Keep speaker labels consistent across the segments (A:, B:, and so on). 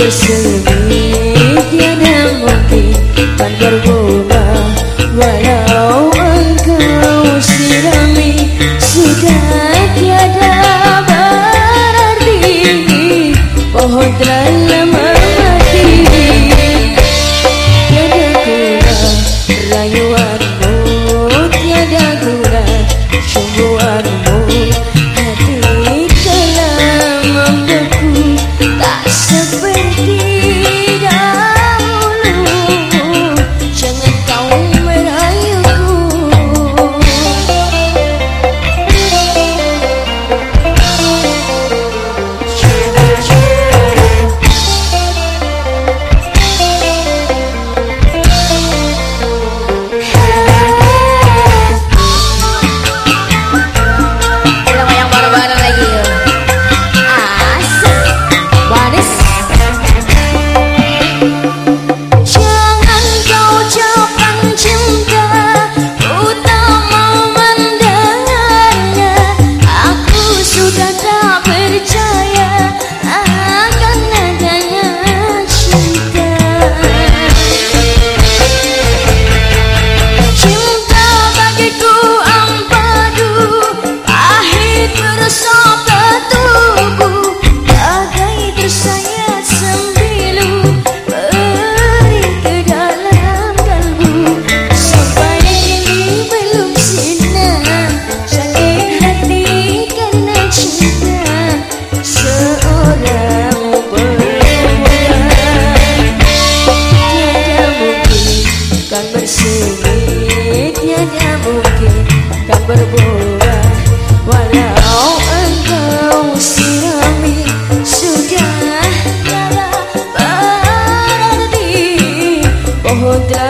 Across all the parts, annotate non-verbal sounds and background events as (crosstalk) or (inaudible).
A: bersemi tiada mati tak berubah walau engkau sirami sudah tiada berarti. Pohon telah Mudra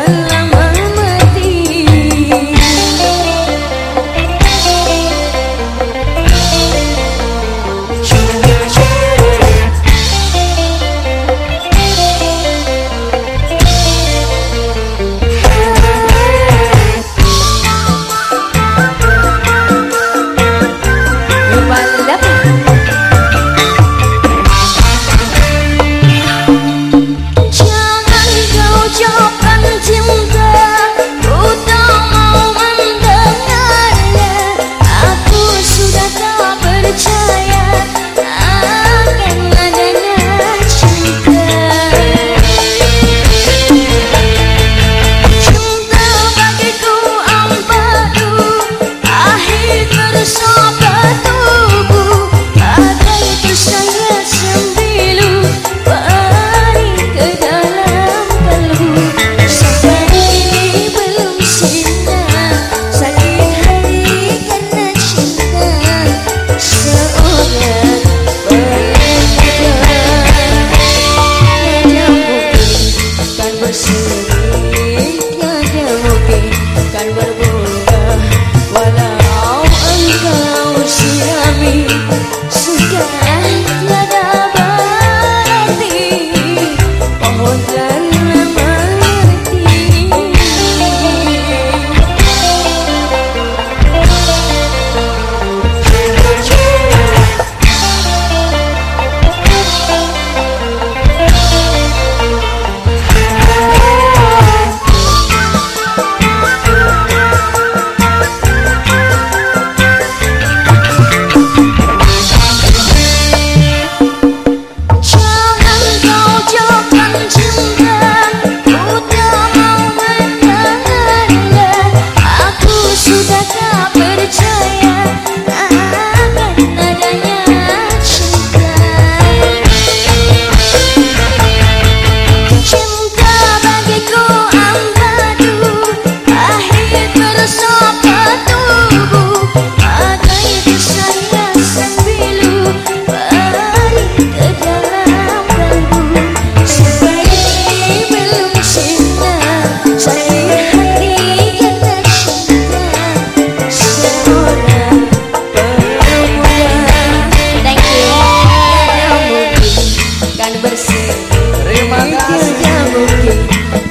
A: terima kasih.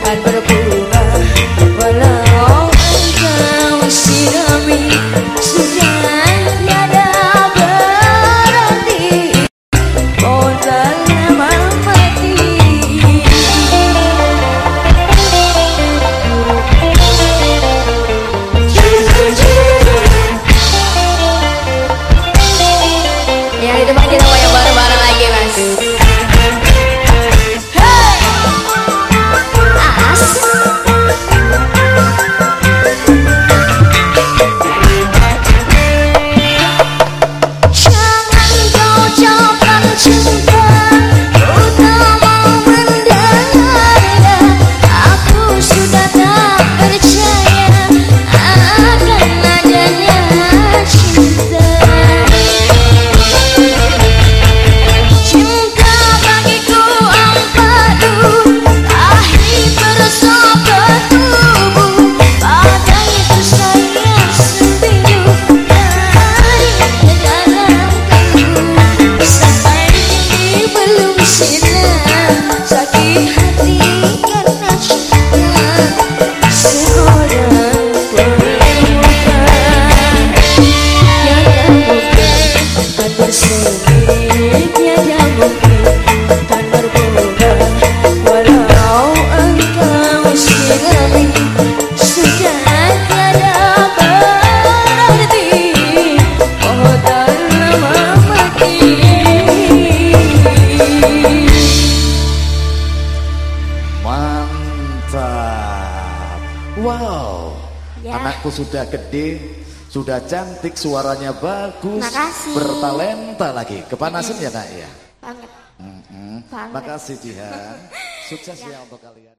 A: Terima kasih.
B: Wow, ya. anakku sudah gede, sudah cantik, suaranya bagus, Makasih. bertalenta lagi. Kepanasan ya nak ya?
C: Banget.
B: Mm -hmm. Banget. Makasih Jihan. (laughs) Sukses ya. ya untuk kalian.